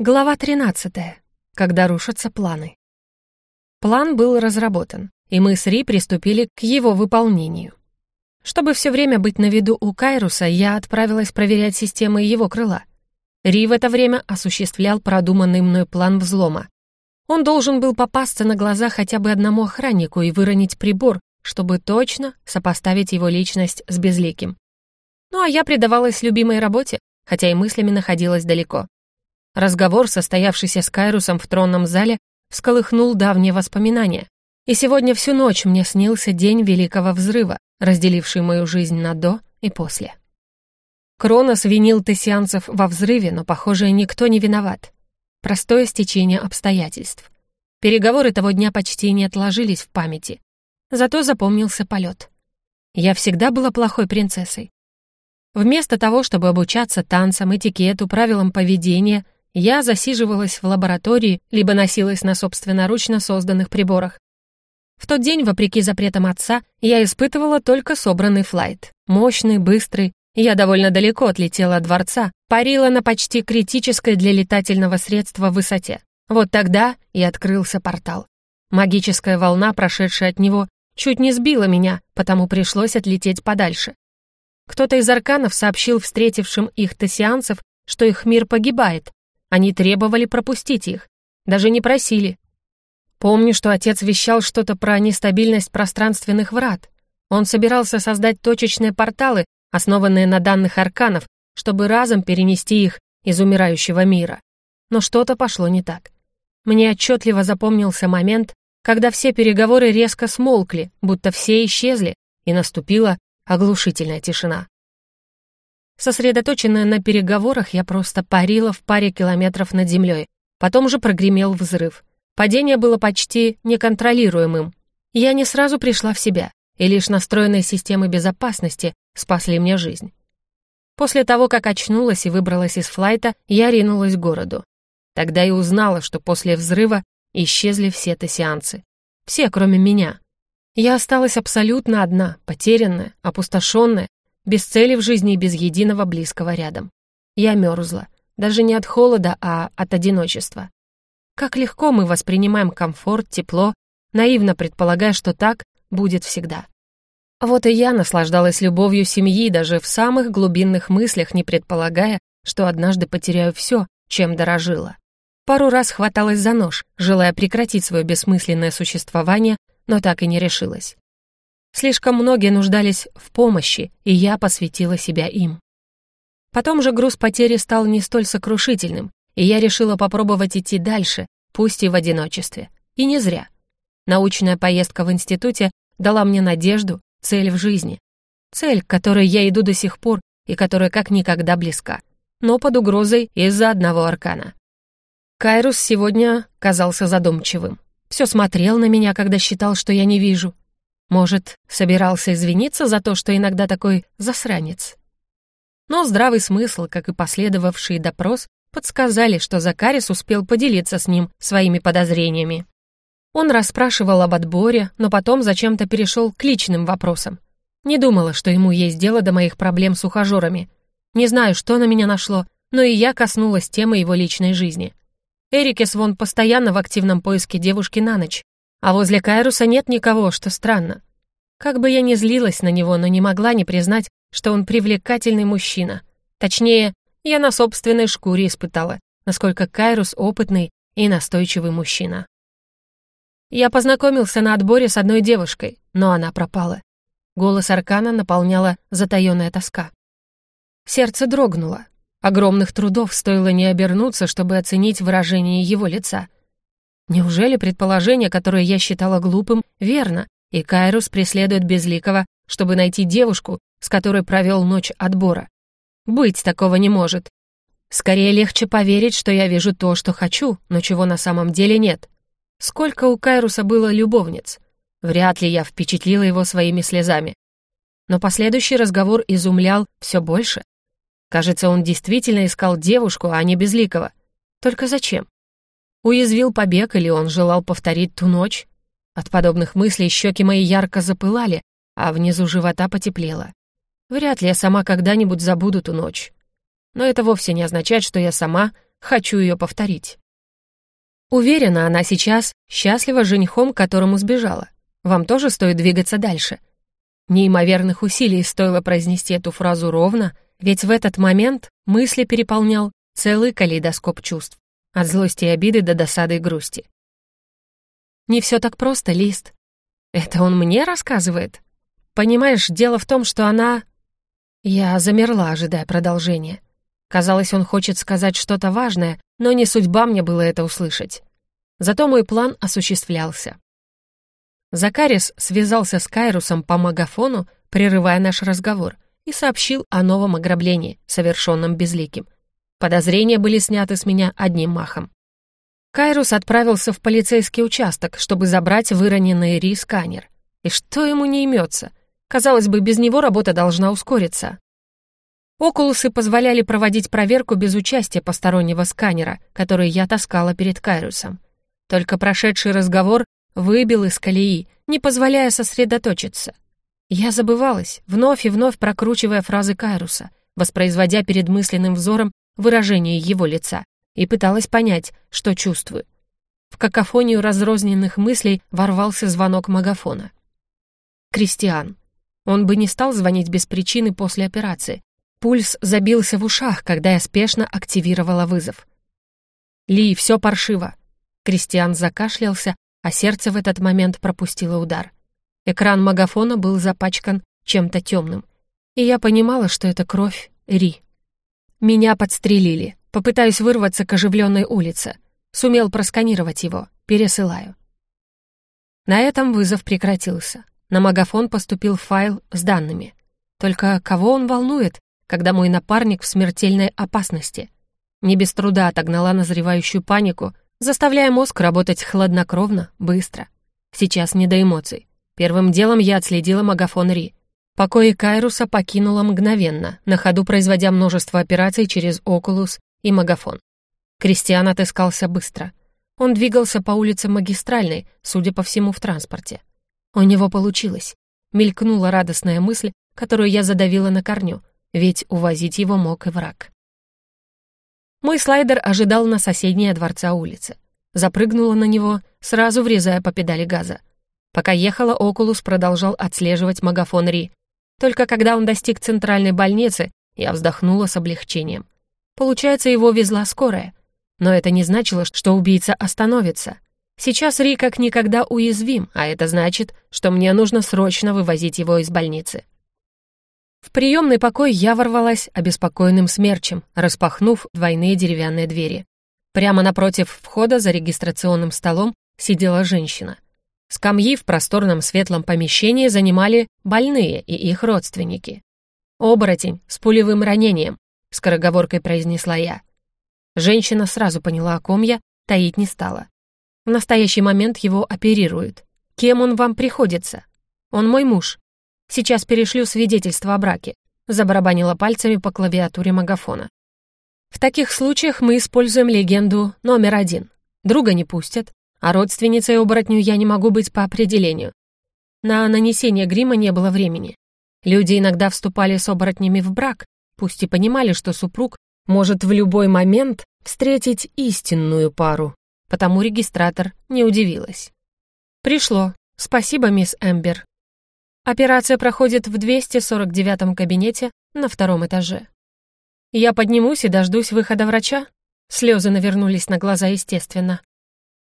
Глава 13. Когда рушатся планы. План был разработан, и мы с Ри приступили к его выполнению. Чтобы все время быть на виду у Кайруса, я отправилась проверять системы его крыла. Ри в это время осуществлял продуманный мной план взлома. Он должен был попасться на глаза хотя бы одному охраннику и выронить прибор, чтобы точно сопоставить его личность с безликим. Ну а я предавалась любимой работе, хотя и мыслями находилась далеко. Разговор, состоявшийся с Кайрусом в тронном зале, всколыхнул давние воспоминания. И сегодня всю ночь мне снился день Великого Взрыва, разделивший мою жизнь на «до» и «после». Кронос винил тессианцев во взрыве, но, похоже, никто не виноват. Простое стечение обстоятельств. Переговоры того дня почти не отложились в памяти. Зато запомнился полет. Я всегда была плохой принцессой. Вместо того, чтобы обучаться танцам, этикету, правилам поведения — я засиживалась в лаборатории, либо носилась на собственноручно созданных приборах. В тот день, вопреки запретам отца, я испытывала только собранный флайт. Мощный, быстрый. Я довольно далеко отлетела от дворца, парила на почти критической для летательного средства высоте. Вот тогда и открылся портал. Магическая волна, прошедшая от него, чуть не сбила меня, потому пришлось отлететь подальше. Кто-то из арканов сообщил встретившим их тессианцев, что их мир погибает, они требовали пропустить их, даже не просили. Помню, что отец вещал что-то про нестабильность пространственных врат. Он собирался создать точечные порталы, основанные на данных арканов, чтобы разом перенести их из умирающего мира. Но что-то пошло не так. Мне отчетливо запомнился момент, когда все переговоры резко смолкли, будто все исчезли, и наступила оглушительная тишина. Сосредоточенная на переговорах, я просто парила в паре километров над землей. Потом же прогремел взрыв. Падение было почти неконтролируемым. Я не сразу пришла в себя, и лишь настроенные системы безопасности спасли мне жизнь. После того, как очнулась и выбралась из флайта, я ринулась к городу. Тогда и узнала, что после взрыва исчезли все тессианцы. Все, кроме меня. Я осталась абсолютно одна, потерянная, опустошенная, без цели в жизни и без единого близкого рядом. Я мерзла, даже не от холода, а от одиночества. Как легко мы воспринимаем комфорт, тепло, наивно предполагая, что так будет всегда. Вот и я наслаждалась любовью семьи, даже в самых глубинных мыслях, не предполагая, что однажды потеряю все, чем дорожила. Пару раз хваталась за нож, желая прекратить свое бессмысленное существование, но так и не решилась. Слишком многие нуждались в помощи, и я посвятила себя им. Потом же груз потери стал не столь сокрушительным, и я решила попробовать идти дальше, пусть и в одиночестве. И не зря. Научная поездка в институте дала мне надежду, цель в жизни. Цель, к которой я иду до сих пор и которая как никогда близка. Но под угрозой из-за одного аркана. Кайрус сегодня казался задумчивым. Все смотрел на меня, когда считал, что я не вижу. Может, собирался извиниться за то, что иногда такой засранец? Но здравый смысл, как и последовавший допрос, подсказали, что Закарис успел поделиться с ним своими подозрениями. Он расспрашивал об отборе, но потом зачем-то перешел к личным вопросам. Не думала, что ему есть дело до моих проблем с ухажерами. Не знаю, что на меня нашло, но и я коснулась темы его личной жизни. Эрикес вон постоянно в активном поиске девушки на ночь, а возле Кайруса нет никого, что странно. Как бы я ни злилась на него, но не могла не признать, что он привлекательный мужчина. Точнее, я на собственной шкуре испытала, насколько Кайрус опытный и настойчивый мужчина. Я познакомился на отборе с одной девушкой, но она пропала. Голос Аркана наполняла затаённая тоска. Сердце дрогнуло. Огромных трудов стоило не обернуться, чтобы оценить выражение его лица — Неужели предположение, которое я считала глупым, верно, и Кайрус преследует Безликого, чтобы найти девушку, с которой провел ночь отбора? Быть такого не может. Скорее легче поверить, что я вижу то, что хочу, но чего на самом деле нет. Сколько у Кайруса было любовниц? Вряд ли я впечатлила его своими слезами. Но последующий разговор изумлял все больше. Кажется, он действительно искал девушку, а не Безликого. Только зачем? Уязвил побег или он желал повторить ту ночь? От подобных мыслей щеки мои ярко запылали, а внизу живота потеплело. Вряд ли я сама когда-нибудь забуду ту ночь. Но это вовсе не означает, что я сама хочу ее повторить. Уверена, она сейчас счастлива женихом, которому сбежала. Вам тоже стоит двигаться дальше. Неимоверных усилий стоило произнести эту фразу ровно, ведь в этот момент мысли переполнял целый калейдоскоп чувств. От злости и обиды до досады и грусти. Не все так просто, Лист. Это он мне рассказывает? Понимаешь, дело в том, что она... Я замерла, ожидая продолжения. Казалось, он хочет сказать что-то важное, но не судьба мне было это услышать. Зато мой план осуществлялся. Закарис связался с Кайрусом по магафону, прерывая наш разговор, и сообщил о новом ограблении, совершенном безликим. Подозрения были сняты с меня одним махом. Кайрус отправился в полицейский участок, чтобы забрать выроненный Ри-сканер. И что ему не имется? Казалось бы, без него работа должна ускориться. Окулусы позволяли проводить проверку без участия постороннего сканера, который я таскала перед Кайрусом. Только прошедший разговор выбил из колеи, не позволяя сосредоточиться. Я забывалась, вновь и вновь прокручивая фразы Кайруса, воспроизводя перед мысленным взором выражение его лица, и пыталась понять, что чувствую. В какофонию разрозненных мыслей ворвался звонок магафона. Кристиан. Он бы не стал звонить без причины после операции. Пульс забился в ушах, когда я спешно активировала вызов. «Ли, все паршиво». Кристиан закашлялся, а сердце в этот момент пропустило удар. Экран магафона был запачкан чем-то темным, и я понимала, что это кровь Ри. Меня подстрелили. Попытаюсь вырваться к оживленной улице. Сумел просканировать его. Пересылаю. На этом вызов прекратился. На магафон поступил файл с данными. Только кого он волнует, когда мой напарник в смертельной опасности? Не без труда отогнала назревающую панику, заставляя мозг работать хладнокровно, быстро. Сейчас не до эмоций. Первым делом я отследила магафон Ри. Покои Кайруса покинула мгновенно, на ходу производя множество операций через Окулус и Магафон. Кристиан отыскался быстро. Он двигался по улице Магистральной, судя по всему, в транспорте. У него получилось. Мелькнула радостная мысль, которую я задавила на корню, ведь увозить его мог и враг. Мой слайдер ожидал на соседней дворца улице. Запрыгнула на него, сразу врезая по педали газа. Пока ехала, Окулус продолжал отслеживать магафон Ри. Только когда он достиг центральной больницы, я вздохнула с облегчением. Получается, его везла скорая. Но это не значило, что убийца остановится. Сейчас Ри как никогда уязвим, а это значит, что мне нужно срочно вывозить его из больницы. В приемный покой я ворвалась обеспокоенным смерчем, распахнув двойные деревянные двери. Прямо напротив входа за регистрационным столом сидела женщина. Скамьи в просторном светлом помещении занимали больные и их родственники. Оборотень с пулевым ранением, — скороговоркой произнесла я. Женщина сразу поняла, о ком я, таить не стала. В настоящий момент его оперируют. Кем он вам приходится? Он мой муж. Сейчас перешлю свидетельство о браке. Забарабанила пальцами по клавиатуре магафона. В таких случаях мы используем легенду номер один. Друга не пустят, а родственницей оборотню я не могу быть по определению. На нанесение грима не было времени. Люди иногда вступали с оборотнями в брак, пусть и понимали, что супруг может в любой момент встретить истинную пару, потому регистратор не удивилась. «Пришло. Спасибо, мисс Эмбер. Операция проходит в 249-м кабинете на втором этаже. Я поднимусь и дождусь выхода врача?» Слезы навернулись на глаза, естественно.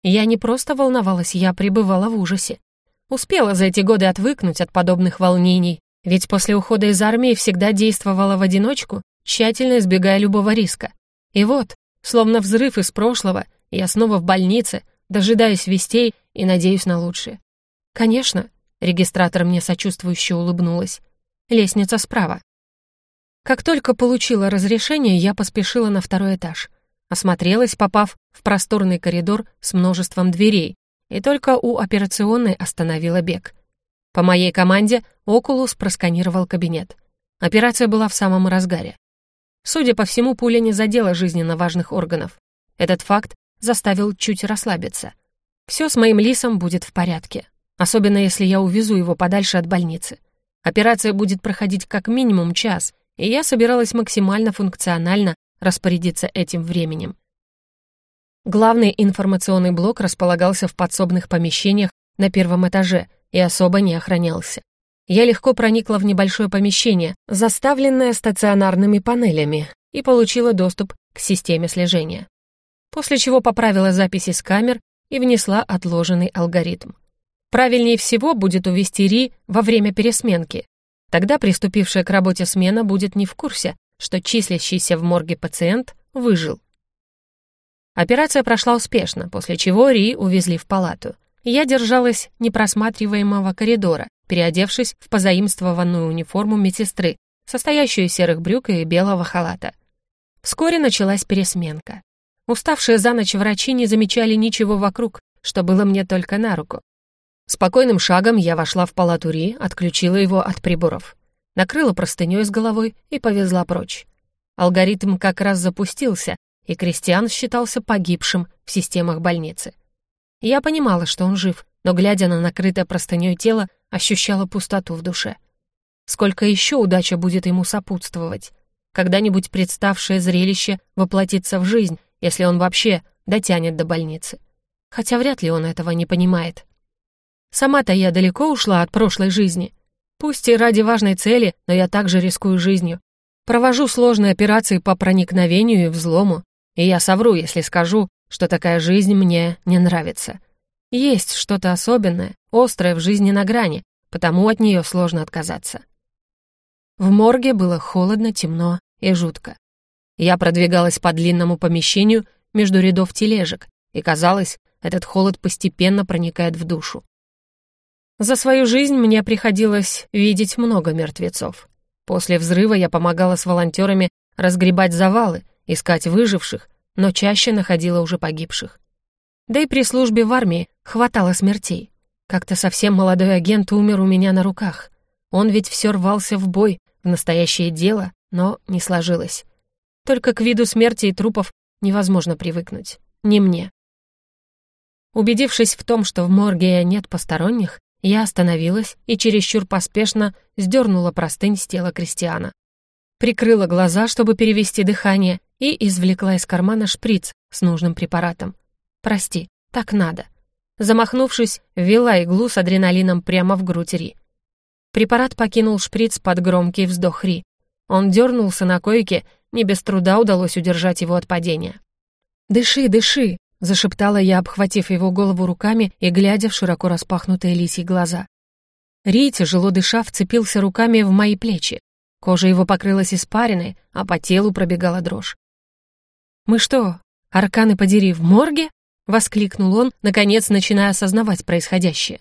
Я не просто волновалась, я пребывала в ужасе. Успела за эти годы отвыкнуть от подобных волнений, ведь после ухода из армии всегда действовала в одиночку, тщательно избегая любого риска. И вот, словно взрыв из прошлого, я снова в больнице, дожидаюсь вестей и надеюсь на лучшее. Конечно, регистратор мне сочувствующе улыбнулась. Лестница справа. Как только получила разрешение, я поспешила на второй этаж. Осмотрелась, попав в просторный коридор с множеством дверей, и только у операционной остановила бег — по моей команде Окулус просканировал кабинет. Операция была в самом разгаре. Судя по всему, пуля не задела жизненно важных органов. Этот факт заставил чуть расслабиться. Все с моим лисом будет в порядке, особенно если я увезу его подальше от больницы. Операция будет проходить как минимум час, и я собиралась максимально функционально распорядиться этим временем. Главный информационный блок располагался в подсобных помещениях на первом этаже и особо не охранялся. Я легко проникла в небольшое помещение, заставленное стационарными панелями, и получила доступ к системе слежения. После чего поправила записи с камер и внесла отложенный алгоритм. Правильнее всего будет увести Ри во время пересменки. Тогда приступившая к работе смена будет не в курсе, что числящийся в морге пациент выжил. Операция прошла успешно, после чего Ри увезли в палату. Я держалась непросматриваемого коридора, переодевшись в позаимствованную униформу медсестры, состоящую из серых брюк и белого халата. Вскоре началась пересменка. Уставшие за ночь врачи не замечали ничего вокруг, что было мне только на руку. Спокойным шагом я вошла в палату Ри, отключила его от приборов. Накрыла простынёй с головой и повезла прочь. Алгоритм как раз запустился, и Кристиан считался погибшим в системах больницы. Я понимала, что он жив, но, глядя на накрытое простынёй тело, ощущала пустоту в душе. Сколько еще удача будет ему сопутствовать? Когда-нибудь представшее зрелище воплотится в жизнь, если он вообще дотянет до больницы. Хотя вряд ли он этого не понимает. Сама-то я далеко ушла от прошлой жизни. Пусть и ради важной цели, но я также рискую жизнью. Провожу сложные операции по проникновению и взлому, и я совру, если скажу, что такая жизнь мне не нравится. Есть что-то особенное, острое в жизни на грани, потому от нее сложно отказаться. В морге было холодно, темно и жутко. Я продвигалась по длинному помещению между рядов тележек, и казалось, этот холод постепенно проникает в душу. За свою жизнь мне приходилось видеть много мертвецов. После взрыва я помогала с волонтерами разгребать завалы, искать выживших, но чаще находила уже погибших. Да и при службе в армии хватало смертей. Как-то совсем молодой агент умер у меня на руках. Он ведь все рвался в бой, в настоящее дело, но не сложилось. Только к виду смерти и трупов невозможно привыкнуть. Не мне. Убедившись в том, что в морге нет посторонних, я остановилась и чересчур поспешно сдернула простынь с тела Кристиана. Прикрыла глаза, чтобы перевести дыхание, и извлекла из кармана шприц с нужным препаратом. Прости, так надо. Замахнувшись, ввела иглу с адреналином прямо в грудь Ри. Препарат покинул шприц под громкий вздох Ри. Он дернулся на койке, не без труда удалось удержать его от падения. «Дыши, дыши!» — зашептала я, обхватив его голову руками и глядя в широко распахнутые лисьи глаза. Ри, тяжело дыша, вцепился руками в мои плечи. Кожа его покрылась испариной, а по телу пробегала дрожь. «Мы что, арканы подери, в морге?» — воскликнул он, наконец начиная осознавать происходящее.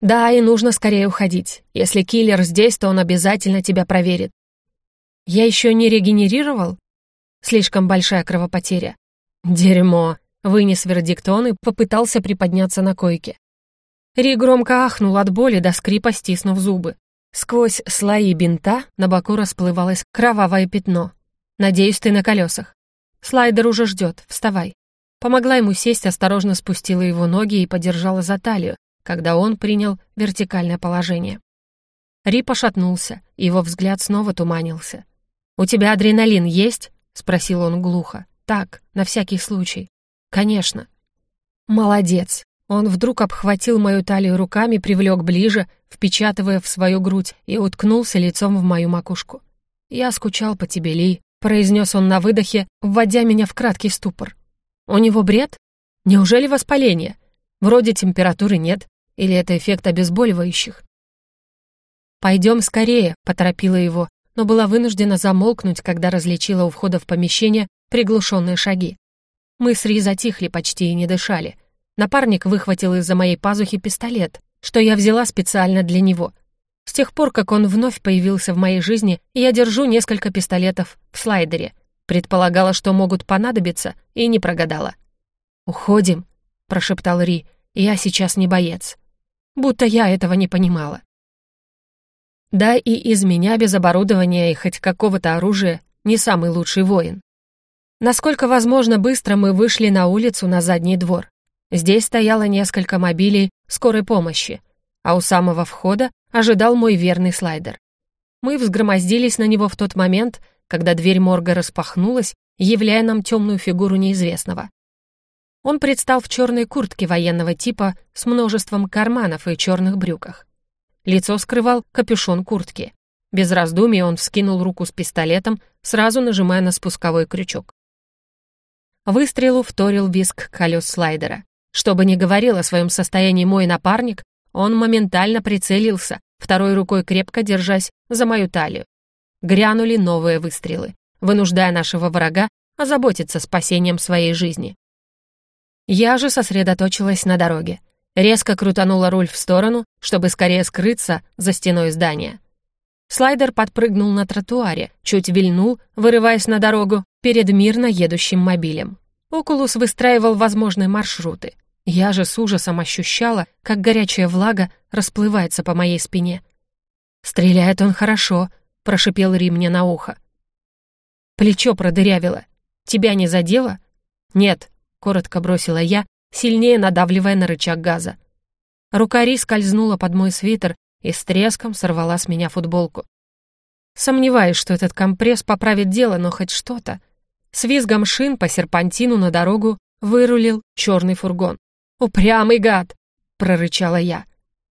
«Да, и нужно скорее уходить. Если киллер здесь, то он обязательно тебя проверит. Я еще не регенерировал? Слишком большая кровопотеря. Дерьмо!» — вынес вердикт он и попытался приподняться на койке. Ри громко ахнул от боли до скрипа, стиснув зубы. Сквозь слои бинта на боку расплывалось кровавое пятно. «Надеюсь, ты на колесах. Слайдер уже ждет, вставай». Помогла ему сесть, осторожно спустила его ноги и подержала за талию, когда он принял вертикальное положение. Ри пошатнулся, его взгляд снова туманился. «У тебя адреналин есть?» — спросил он глухо. «Так, на всякий случай». «Конечно». «Молодец». Он вдруг обхватил мою талию руками, привлек ближе, впечатывая в свою грудь, и уткнулся лицом в мою макушку. «Я скучал по тебе, Ли», — произнес он на выдохе, вводя меня в краткий ступор. У него бред? Неужели воспаление? Вроде температуры нет. Или это эффект обезболивающих? «Пойдем скорее», — поторопила его, но была вынуждена замолкнуть, когда различила у входа в помещение приглушенные шаги. Мы с Ри затихли почти и не дышали. Напарник выхватил из-за моей пазухи пистолет, что я взяла специально для него. С тех пор, как он вновь появился в моей жизни, я держу несколько пистолетов в слайдере — Предполагала, что могут понадобиться, и не прогадала. «Уходим», — прошептал Ри, — «я сейчас не боец». Будто я этого не понимала. Да и из меня без оборудования и хоть какого-то оружия не самый лучший воин. Насколько возможно, быстро мы вышли на улицу на задний двор. Здесь стояло несколько мобилей скорой помощи, а у самого входа ожидал мой верный слайдер. Мы взгромоздились на него в тот момент, когда дверь морга распахнулась, являя нам темную фигуру неизвестного. Он предстал в черной куртке военного типа с множеством карманов и черных брюках. Лицо скрывал капюшон куртки. Без раздумий он вскинул руку с пистолетом, сразу нажимая на спусковой крючок. Выстрелу вторил виск колес слайдера. Что бы ни говорил о своем состоянии мой напарник, он моментально прицелился, второй рукой крепко держась за мою талию. Грянули новые выстрелы, вынуждая нашего врага озаботиться спасением своей жизни. Я же сосредоточилась на дороге. Резко крутанула руль в сторону, чтобы скорее скрыться за стеной здания. Слайдер подпрыгнул на тротуаре, чуть вильнул, вырываясь на дорогу перед мирно едущим мобилем. Окулус выстраивал возможные маршруты. Я же с ужасом ощущала, как горячая влага расплывается по моей спине. «Стреляет он хорошо», — прошипел Ри мне на ухо. «Плечо продырявило. Тебя не задело?» «Нет», — коротко бросила я, сильнее надавливая на рычаг газа. Рука Ри скользнула под мой свитер и с треском сорвала с меня футболку. Сомневаюсь, что этот компресс поправит дело, но хоть что-то. С визгом шин по серпантину на дорогу вырулил черный фургон. «Упрямый гад!» — прорычала я.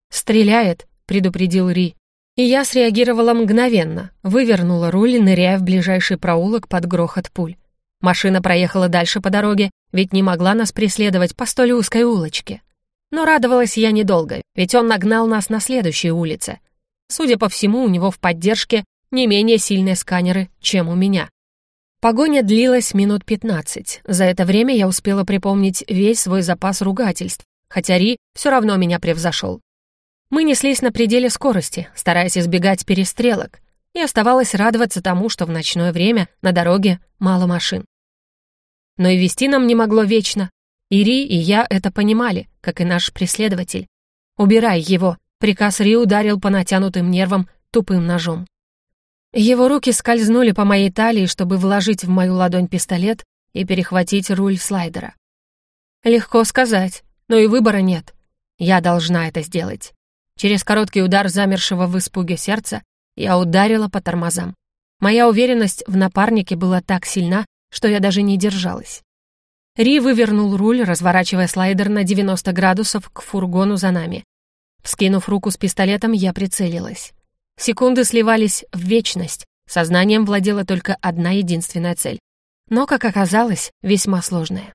«Стреляет!» — предупредил Ри. И я среагировала мгновенно, вывернула руль, ныряя в ближайший проулок под грохот пуль. Машина проехала дальше по дороге, ведь не могла нас преследовать по столь узкой улочке. Но радовалась я недолго, ведь он нагнал нас на следующей улице. Судя по всему, у него в поддержке не менее сильные сканеры, чем у меня. Погоня длилась минут пятнадцать. За это время я успела припомнить весь свой запас ругательств, хотя Ри все равно меня превзошел. Мы неслись на пределе скорости, стараясь избегать перестрелок, и оставалось радоваться тому, что в ночное время на дороге мало машин. Но и вести нам не могло вечно, Ири и я это понимали, как и наш преследователь. «Убирай его!» — приказ Ри ударил по натянутым нервам тупым ножом. Его руки скользнули по моей талии, чтобы вложить в мою ладонь пистолет и перехватить руль слайдера. Легко сказать, но и выбора нет. Я должна это сделать. Через короткий удар замершего в испуге сердца я ударила по тормозам. Моя уверенность в напарнике была так сильна, что я даже не держалась. Ри вывернул руль, разворачивая слайдер на 90 градусов к фургону за нами. Вскинув руку с пистолетом, я прицелилась. Секунды сливались в вечность, сознанием владела только одна единственная цель. Но, как оказалось, весьма сложная.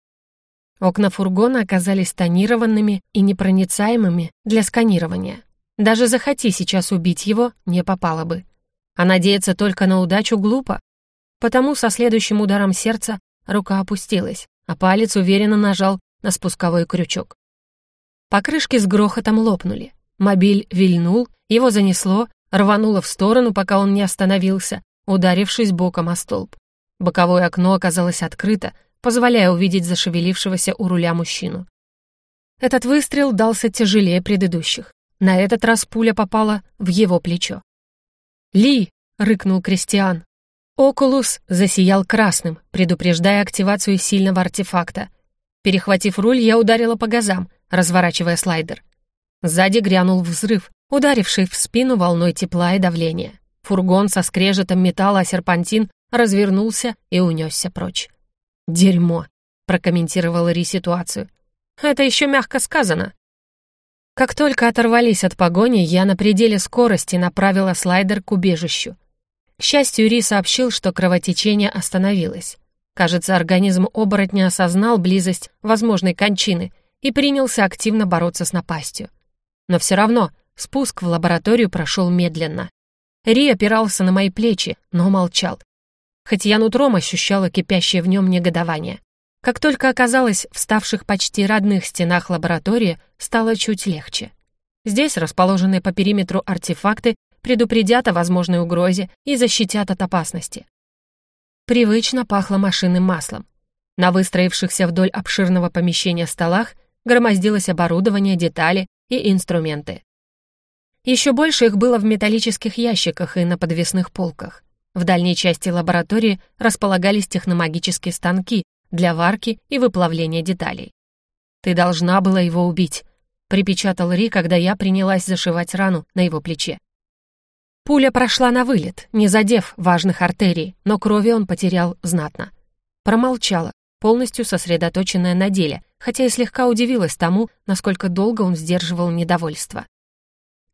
Окна фургона оказались тонированными и непроницаемыми для сканирования. Даже захоти сейчас убить его, не попало бы. А надеяться только на удачу глупо. Потому со следующим ударом сердца рука опустилась, а палец уверенно нажал на спусковой крючок. Покрышки с грохотом лопнули. Мобиль вильнул, его занесло, рвануло в сторону, пока он не остановился, ударившись боком о столб. Боковое окно оказалось открыто, позволяя увидеть зашевелившегося у руля мужчину. Этот выстрел дался тяжелее предыдущих. На этот раз пуля попала в его плечо. «Ли!» — рыкнул Кристиан. Окулус засиял красным, предупреждая активацию сильного артефакта. Перехватив руль, я ударила по газам, разворачивая слайдер. Сзади грянул взрыв, ударивший в спину волной тепла и давления. Фургон со скрежетом металла о серпантин развернулся и унесся прочь. «Дерьмо», — прокомментировала Ри ситуацию. «Это еще мягко сказано». Как только оторвались от погони, я на пределе скорости направила слайдер к убежищу. К счастью, Ри сообщил, что кровотечение остановилось. Кажется, организм оборотня осознал близость возможной кончины и принялся активно бороться с напастью. Но все равно спуск в лабораторию прошел медленно. Ри опирался на мои плечи, но молчал. Хоть я нутром ощущала кипящее в нем негодование. Как только оказалось в ставших почти родных стенах лаборатории, стало чуть легче. Здесь расположенные по периметру артефакты предупредят о возможной угрозе и защитят от опасности. Привычно пахло машинным маслом. На выстроившихся вдоль обширного помещения столах громоздилось оборудование, детали и инструменты. Еще больше их было в металлических ящиках и на подвесных полках. В дальней части лаборатории располагались техномагические станки для варки и выплавления деталей. «Ты должна была его убить», — припечатал Ри, когда я принялась зашивать рану на его плече. Пуля прошла на вылет, не задев важных артерий, но крови он потерял знатно. Промолчала, полностью сосредоточенная на деле, хотя и слегка удивилась тому, насколько долго он сдерживал недовольство.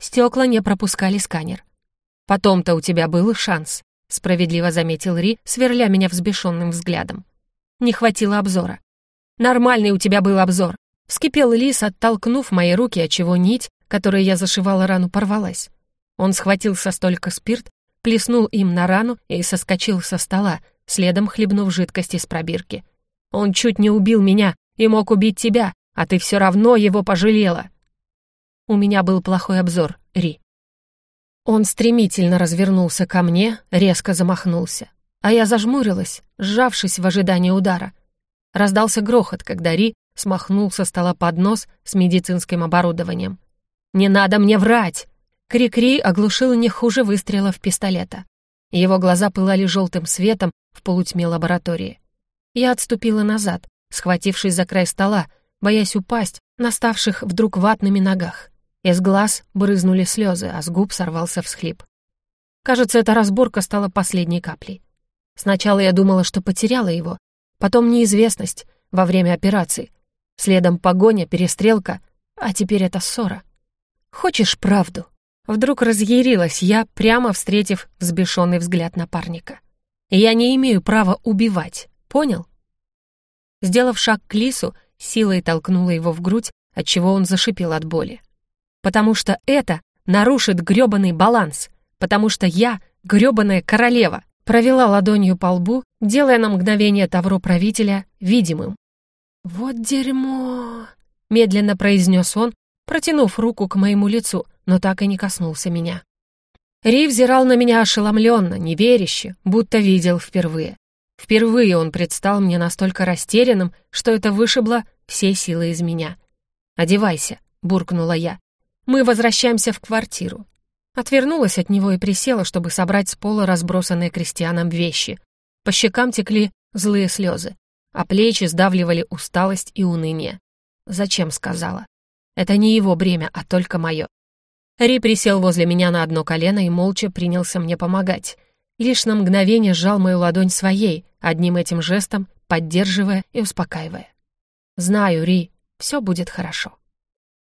Стекла не пропускали сканер. «Потом-то у тебя был шанс», — справедливо заметил Ри, сверля меня взбешенным взглядом. Не хватило обзора. «Нормальный у тебя был обзор», — вскипел Лис, оттолкнув мои руки, отчего нить, которой я зашивала рану, порвалась. Он схватил со столика спирт, плеснул им на рану и соскочил со стола, следом хлебнув жидкость из пробирки. «Он чуть не убил меня и мог убить тебя, а ты все равно его пожалела». У меня был плохой обзор, Ри. Он стремительно развернулся ко мне, резко замахнулся. А я зажмурилась, сжавшись в ожидании удара. Раздался грохот, когда Ри смахнул со стола поднос с медицинским оборудованием. «Не надо мне врать!» Крик Ри оглушил не хуже выстрелов пистолета. Его глаза пылали желтым светом в полутьме лаборатории. Я отступила назад, схватившись за край стола, боясь упасть на ставших вдруг ватными ногах. Из глаз брызнули слезы, а с губ сорвался всхлип. Кажется, эта разборка стала последней каплей. Сначала я думала, что потеряла его, потом неизвестность во время операции, следом погоня, перестрелка, а теперь это ссора. «Хочешь правду?» Вдруг разъярилась я, прямо встретив взбешенный взгляд напарника. «Я не имею права убивать, понял?» Сделав шаг к Лису, силой толкнула его в грудь, отчего он зашипел от боли потому что это нарушит грёбаный баланс, потому что я грёбаная королева, провела ладонью по лбу, делая на мгновение тавро правителя видимым. «Вот дерьмо!» — медленно произнес он, протянув руку к моему лицу, но так и не коснулся меня. Ри взирал на меня ошеломленно, неверяще, будто видел впервые. Впервые он предстал мне настолько растерянным, что это вышибло все силы из меня. «Одевайся», — буркнула я. Мы возвращаемся в квартиру. Отвернулась от него и присела, чтобы собрать с пола разбросанные крестьянам вещи. По щекам текли злые слезы, а плечи сдавливали усталость и уныние. Зачем сказала? Это не его бремя, а только мое. Ри присел возле меня на одно колено и молча принялся мне помогать. Лишь на мгновение сжал мою ладонь своей, одним этим жестом поддерживая и успокаивая. «Знаю, Ри, все будет хорошо».